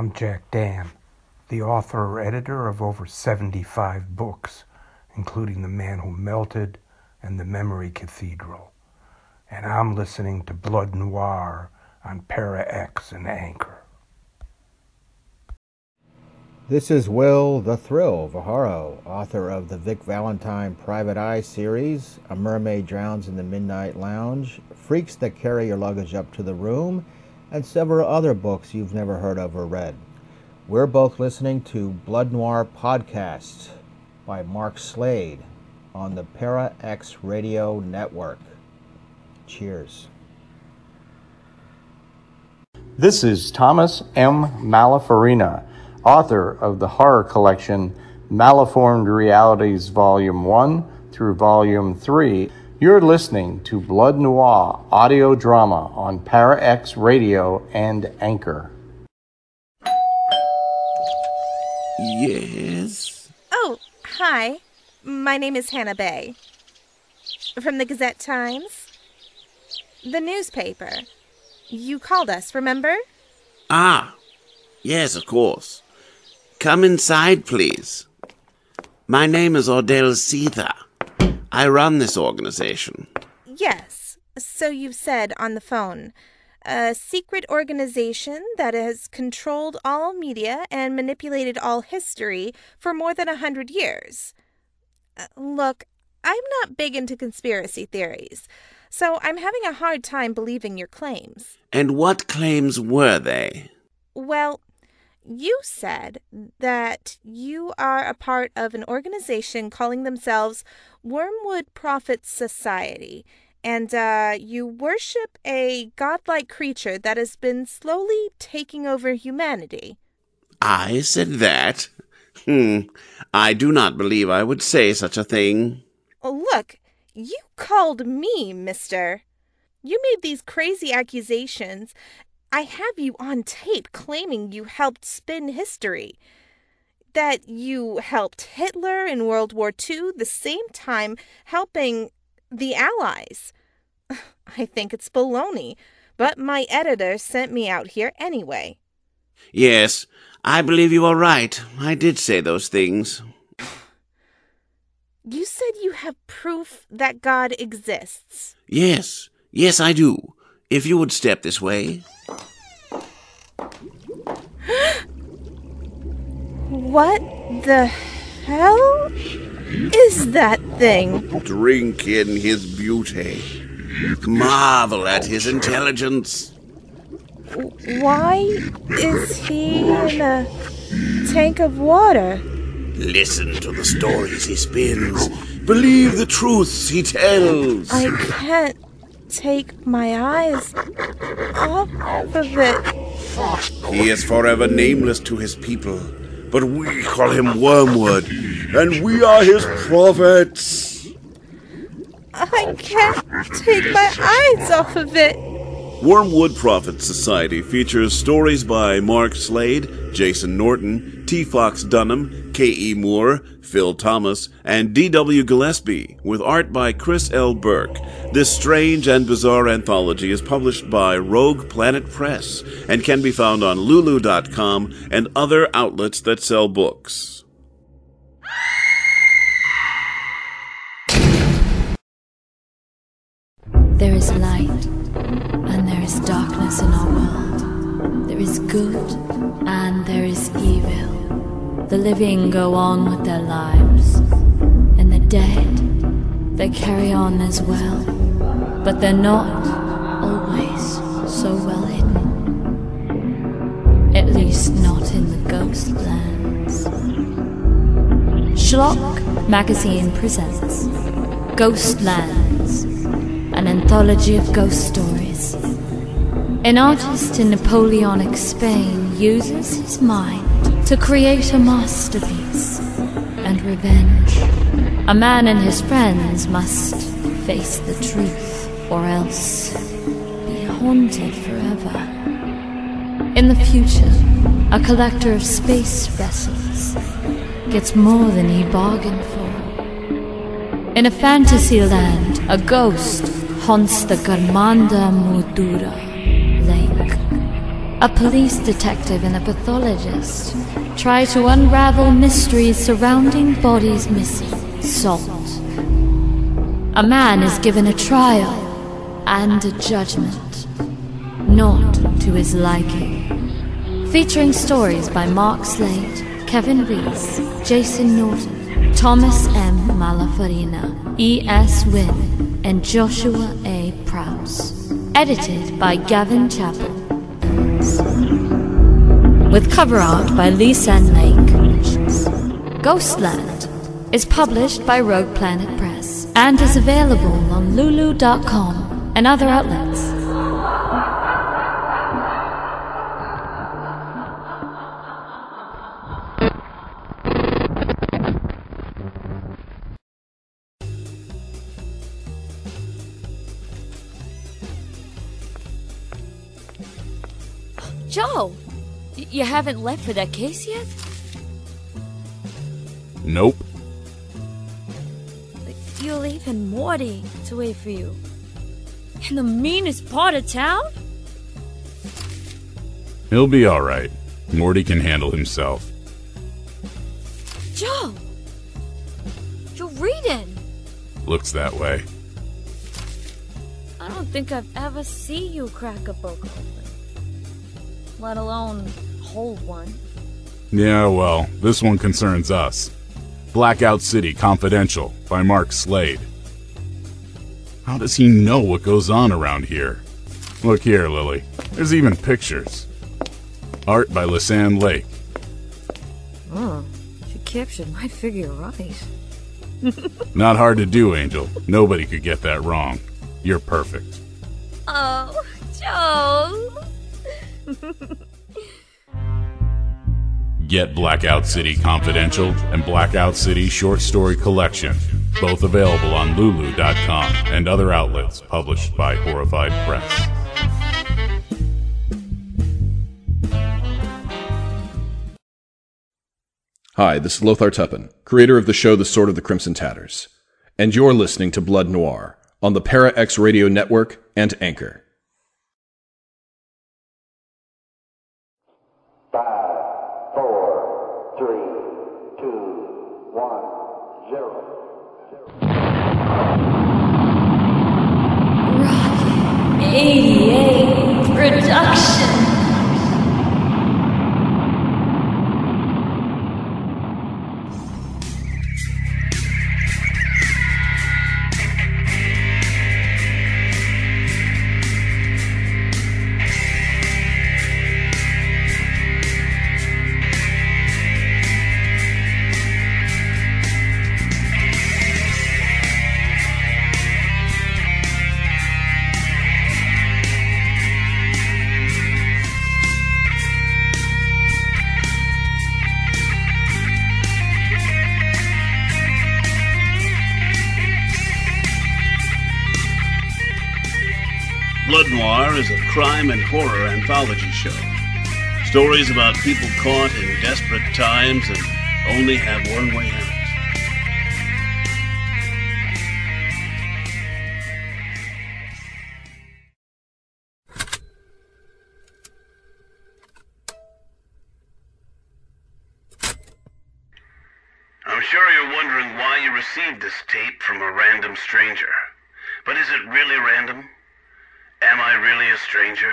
I'm Jack Dann, the author or editor of over 75 books, including The Man Who Melted and The Memory Cathedral. And I'm listening to Blood Noir on Para X and Anchor. This is Will the Thrill Viharo, author of the Vic Valentine Private Eye series, A Mermaid Drowns in the Midnight Lounge, Freaks That Carry Your Luggage Up to the Room, and several other books you've never heard of or read. We're both listening to Blood Noir Podcast by Mark Slade on the Para X Radio Network. Cheers. This is Thomas M. Malafarina, author of the horror collection Malformed Realities Volume 1 through Volume 3 you're listening to Blood Noir audio drama on Para X Radio and Anchor. Yes. Oh, hi. My name is Hannah Bay. From the Gazette Times? The newspaper. You called us, remember? Ah, yes, of course. Come inside, please. My name is Ordell Seether. I run this organization. Yes, so you've said on the phone. A secret organization that has controlled all media and manipulated all history for more than a hundred years. Uh, look, I'm not big into conspiracy theories, so I'm having a hard time believing your claims. And what claims were they? Well, you said that you are a part of an organization calling themselves Wormwood Prophet Society, and uh, you worship a godlike creature that has been slowly taking over humanity. I said that? Hmm. I do not believe I would say such a thing. Look, you called me, mister. You made these crazy accusations. I have you on tape claiming you helped spin history that you helped Hitler in World War II, the same time helping the Allies. I think it's baloney, but my editor sent me out here anyway. Yes, I believe you are right. I did say those things. You said you have proof that God exists. Yes, yes, I do. If you would step this way. What the hell is that thing? Drink in his beauty. Marvel at his intelligence. Why is he in a tank of water? Listen to the stories he spins. Believe the truths he tells. I can't take my eyes off of it. He is forever nameless to his people but we call him Wormwood, and we are his prophets. I can't take my eyes off of it. Wormwood Prophet Society features stories by Mark Slade, Jason Norton, T. Fox Dunham, K. E. Moore, Phil Thomas, and D. W. Gillespie, with art by Chris L. Burke. This strange and bizarre anthology is published by Rogue Planet Press and can be found on Lulu.com and other outlets that sell books. There is light and there is darkness in our world. There is good and there is evil. The living go on with their lives, and the dead, they carry on as well. But they're not always so well hidden. At least not in the ghost lands. Schlock Magazine presents Ghostlands an anthology of ghost stories. An artist in Napoleonic Spain uses his mind to create a masterpiece and revenge. A man and his friends must face the truth or else be haunted forever. In the future, a collector of space vessels gets more than he bargained for. In a fantasy land, a ghost haunts the Garmanda Mudura lake. A police detective and a pathologist try to unravel mysteries surrounding bodies missing. Salt. A man is given a trial and a judgment, not to his liking. Featuring stories by Mark Slade, Kevin Reese, Jason Norton, Thomas M. Malafarina, E.S. Wynn, and Joshua A. Prowse. Edited by Gavin Chappell. With cover art by Lisanne Lake. Ghostland is published by Rogue Planet Press and is available on Lulu.com and other outlets. Haven't left for that case yet? Nope. You're leaving Morty to wait for you. In the meanest part of town? He'll be alright. Morty can handle himself. Joe! You're reading! Looks that way. I don't think I've ever seen you crack a book open. Let alone hold one. Yeah, well, this one concerns us. Blackout City Confidential by Mark Slade. How does he know what goes on around here? Look here, Lily. There's even pictures. Art by Lisanne Lake. Oh, she captured my figure right. Not hard to do, Angel. Nobody could get that wrong. You're perfect. Oh, Joe! Get Blackout City Confidential and Blackout City Short Story Collection, both available on Lulu.com and other outlets published by Horrified Press. Hi, this is Lothar Tuppen, creator of the show The Sword of the Crimson Tatters, and you're listening to Blood Noir on the Para X Radio Network and Anchor. Five, four, three, two, one, zero. Horror anthology show. Stories about people caught in desperate times and only have one way out. I'm sure you're wondering why you received this tape from a random stranger. But is it really random? Am I really a stranger?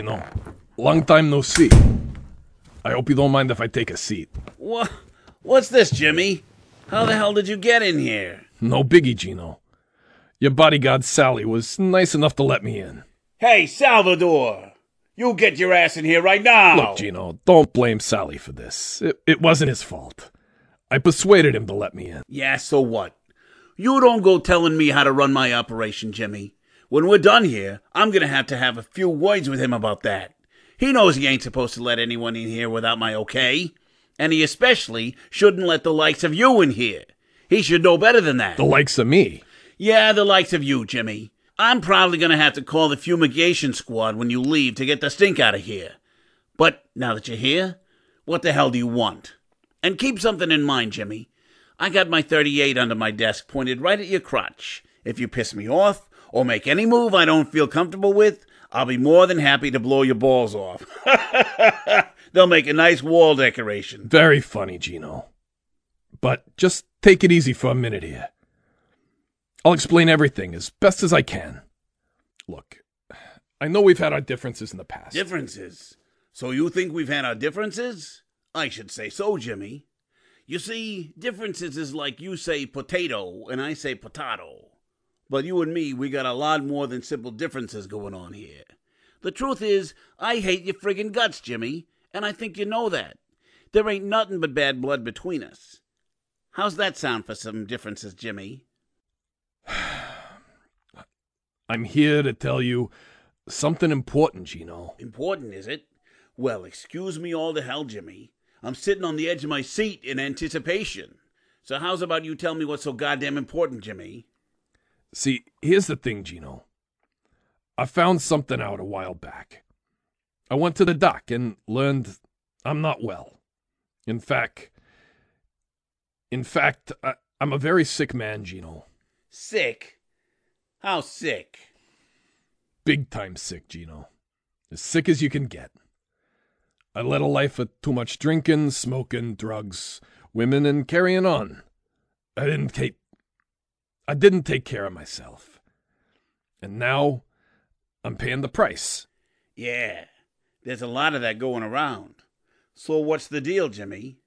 Gino. Long time no see. I hope you don't mind if I take a seat. What? What's this, Jimmy? How the hell did you get in here? No biggie, Gino. Your bodyguard Sally was nice enough to let me in. Hey, Salvador! You get your ass in here right now! Look, Gino, don't blame Sally for this. It, it wasn't his fault. I persuaded him to let me in. Yeah, so what? You don't go telling me how to run my operation, Jimmy. When we're done here, I'm gonna have to have a few words with him about that. He knows he ain't supposed to let anyone in here without my okay. And he especially shouldn't let the likes of you in here. He should know better than that. The likes of me. Yeah, the likes of you, Jimmy. I'm probably gonna have to call the fumigation squad when you leave to get the stink out of here. But now that you're here, what the hell do you want? And keep something in mind, Jimmy. I got my 38 under my desk pointed right at your crotch. If you piss me off or make any move I don't feel comfortable with, I'll be more than happy to blow your balls off. They'll make a nice wall decoration. Very funny, Gino. But just take it easy for a minute here. I'll explain everything as best as I can. Look, I know we've had our differences in the past. Differences? So you think we've had our differences? I should say so, Jimmy. You see, differences is like you say potato and I say potato. But you and me, we got a lot more than simple differences going on here. The truth is, I hate your friggin' guts, Jimmy, and I think you know that. There ain't nothing but bad blood between us. How's that sound for some differences, Jimmy? I'm here to tell you something important, Gino. Important, is it? Well, excuse me all the hell, Jimmy. I'm sitting on the edge of my seat in anticipation. So how's about you tell me what's so goddamn important, Jimmy? See, here's the thing, Gino. I found something out a while back. I went to the doc and learned I'm not well. In fact, in fact, I, I'm a very sick man, Gino. Sick? How sick? Big time sick, Gino. As sick as you can get. I led a life of too much drinking, smoking, drugs, women, and carrying on. I didn't take I didn't take care of myself. And now I'm paying the price. Yeah, there's a lot of that going around. So what's the deal, Jimmy?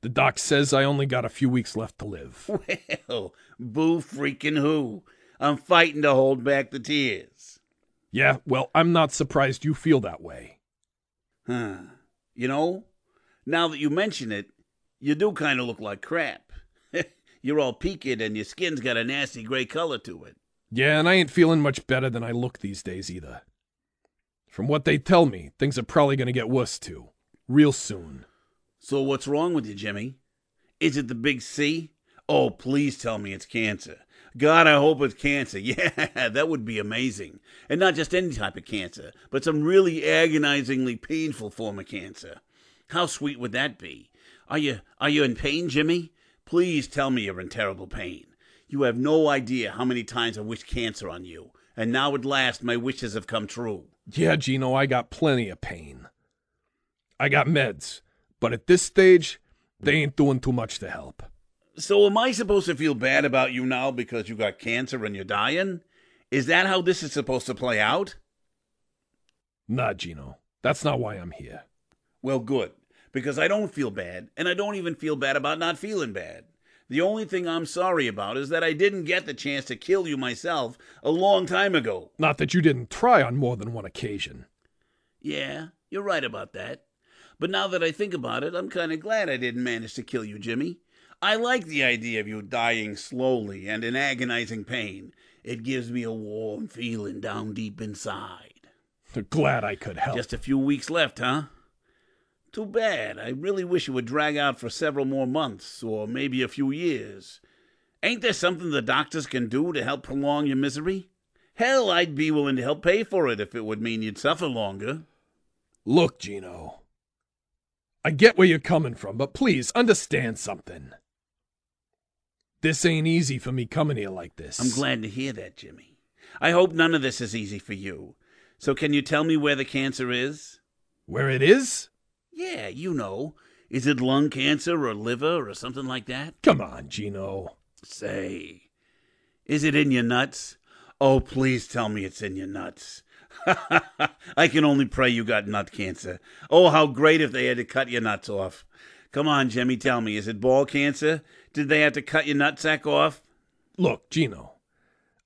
The doc says I only got a few weeks left to live. Well, boo freaking who? I'm fighting to hold back the tears. Yeah, well, I'm not surprised you feel that way. Huh. You know, now that you mention it, you do kind of look like crap. You're all peaked and your skin's got a nasty gray color to it. Yeah, and I ain't feeling much better than I look these days either. From what they tell me, things are probably going to get worse too. Real soon. So what's wrong with you, Jimmy? Is it the big C? Oh, please tell me it's cancer. God, I hope it's cancer. Yeah, that would be amazing. And not just any type of cancer, but some really agonizingly painful form of cancer. How sweet would that be? Are you are you in pain, Jimmy? Please tell me you're in terrible pain. You have no idea how many times I wished cancer on you, and now at last my wishes have come true. Yeah, Gino, I got plenty of pain. I got meds, but at this stage, they ain't doing too much to help. So am I supposed to feel bad about you now because you got cancer and you're dying? Is that how this is supposed to play out? Nah, Gino. That's not why I'm here. Well, good, because I don't feel bad, and I don't even feel bad about not feeling bad. The only thing I'm sorry about is that I didn't get the chance to kill you myself a long time ago. Not that you didn't try on more than one occasion. Yeah, you're right about that. But now that I think about it, I'm kind of glad I didn't manage to kill you, Jimmy. I like the idea of you dying slowly and in agonizing pain. It gives me a warm feeling down deep inside. Glad I could help. Just a few weeks left, huh? Too bad. I really wish it would drag out for several more months, or maybe a few years. Ain't there something the doctors can do to help prolong your misery? Hell, I'd be willing to help pay for it if it would mean you'd suffer longer. Look, Gino. I get where you're coming from, but please understand something. This ain't easy for me coming here like this. I'm glad to hear that, Jimmy. I hope none of this is easy for you. So, can you tell me where the cancer is? Where it is? Yeah, you know. Is it lung cancer or liver or something like that? Come on, Gino. Say, is it in your nuts? Oh, please tell me it's in your nuts. I can only pray you got nut cancer. Oh, how great if they had to cut your nuts off. Come on, Jimmy, tell me, is it ball cancer? Did they have to cut your nutsack off? Look, Gino,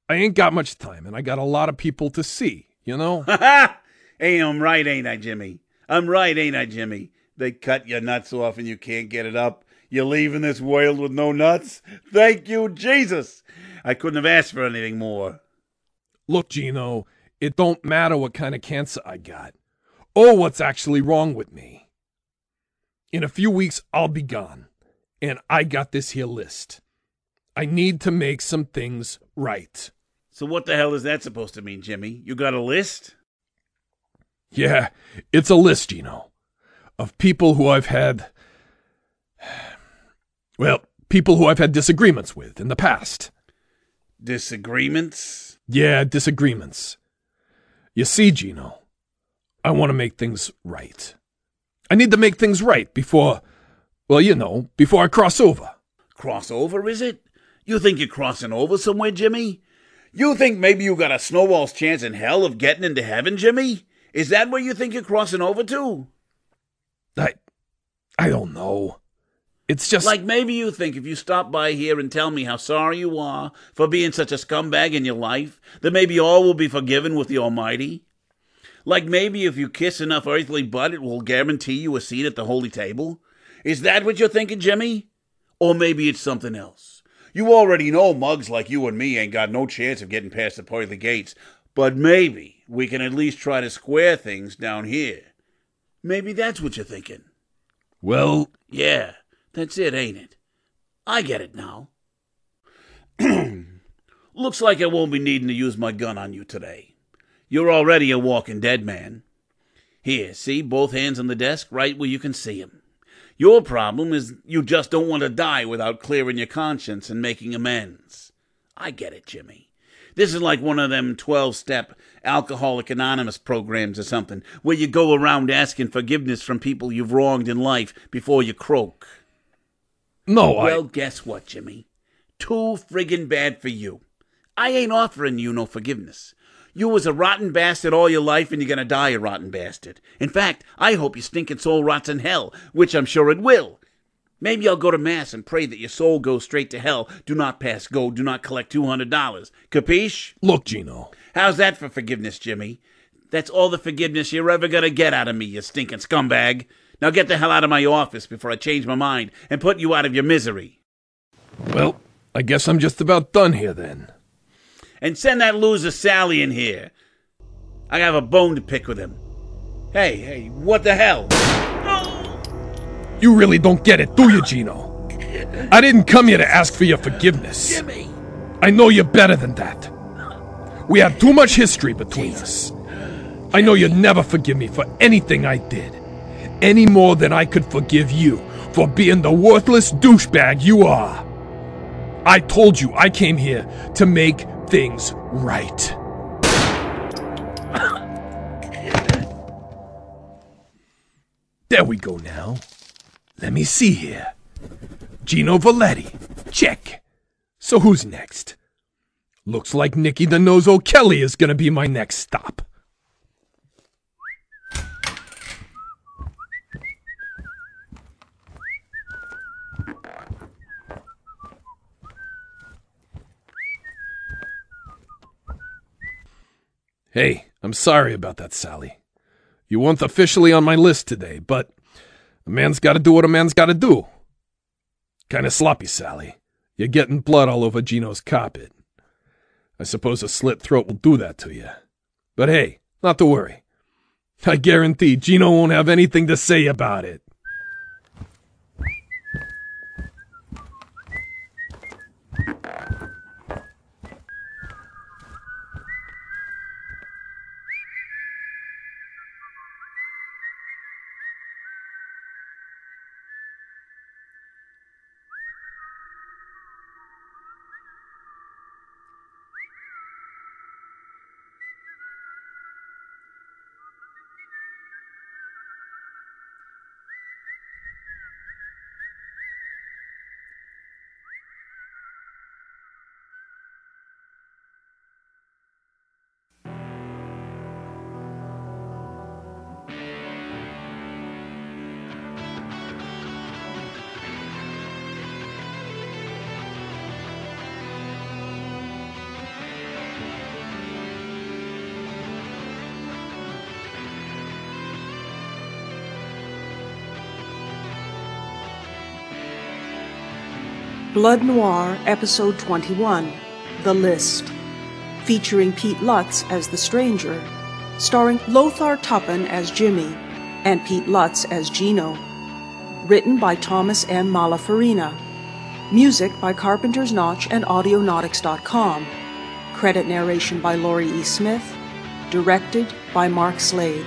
I ain't got much time and I got a lot of people to see, you know? hey, I'm right, ain't I, Jimmy? I'm right, ain't I, Jimmy? They cut your nuts off and you can't get it up. You're leaving this world with no nuts? Thank you, Jesus! I couldn't have asked for anything more. Look, Gino, it don't matter what kind of cancer I got or what's actually wrong with me. In a few weeks, I'll be gone, and I got this here list. I need to make some things right. So, what the hell is that supposed to mean, Jimmy? You got a list? Yeah, it's a list, you know, of people who I've had. Well, people who I've had disagreements with in the past. Disagreements? Yeah, disagreements. You see, Gino, I want to make things right. I need to make things right before, well, you know, before I cross over. Cross over, is it? You think you're crossing over somewhere, Jimmy? You think maybe you got a snowball's chance in hell of getting into heaven, Jimmy? Is that where you think you're crossing over to? I. I don't know. It's just. Like maybe you think if you stop by here and tell me how sorry you are for being such a scumbag in your life, that maybe all will be forgiven with the Almighty? Like maybe if you kiss enough earthly butt, it will guarantee you a seat at the holy table? Is that what you're thinking, Jimmy? Or maybe it's something else. You already know mugs like you and me ain't got no chance of getting past the pearly gates, but maybe we can at least try to square things down here. Maybe that's what you're thinking. Well, yeah, that's it, ain't it? I get it now. Looks like I won't be needing to use my gun on you today. You're already a walking dead man. Here, see, both hands on the desk, right where you can see 'em. Your problem is you just don't want to die without clearing your conscience and making amends. I get it, Jimmy. This is like one of them 12 step Alcoholic Anonymous programs or something, where you go around asking forgiveness from people you've wronged in life before you croak. No, well, I. guess what, Jimmy? Too friggin' bad for you. I ain't offering you no forgiveness. You was a rotten bastard all your life, and you're gonna die a rotten bastard. In fact, I hope your stinking soul rots in hell, which I'm sure it will. Maybe I'll go to mass and pray that your soul goes straight to hell. Do not pass go. Do not collect two hundred dollars. Capiche? Look, Gino. How's that for forgiveness, Jimmy? That's all the forgiveness you're ever gonna get out of me, you stinking scumbag. Now get the hell out of my office before I change my mind and put you out of your misery. Well, I guess I'm just about done here then. And send that loser Sally in here. I have a bone to pick with him. Hey, hey, what the hell? You really don't get it, do you, Gino? I didn't come here to ask for your forgiveness. Jimmy! I know you're better than that. We have too much history between us. I know you'd never forgive me for anything I did, any more than I could forgive you for being the worthless douchebag you are. I told you I came here to make things right. there we go now. Let me see here. Gino Valetti. Check. So who's next? Looks like Nicky the Nose O'Kelly is gonna be my next stop. Hey, I'm sorry about that, Sally. You weren't officially on my list today, but a man's gotta do what a man's gotta do. Kinda sloppy, Sally. You're getting blood all over Gino's carpet. I suppose a slit throat will do that to you. But hey, not to worry. I guarantee Gino won't have anything to say about it. Blood Noir, Episode 21 The List, featuring Pete Lutz as the stranger, starring Lothar Tuppen as Jimmy and Pete Lutz as Gino. Written by Thomas M. Malafarina. Music by Carpenter's Notch and Audionautix.com. Credit narration by Laurie E. Smith. Directed by Mark Slade.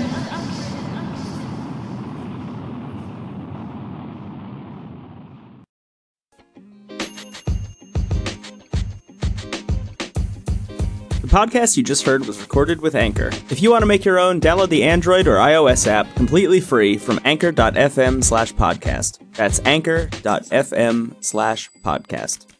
podcast you just heard was recorded with Anchor. If you want to make your own, download the Android or iOS app completely free from anchor.fm slash podcast. That's anchor.fm slash podcast.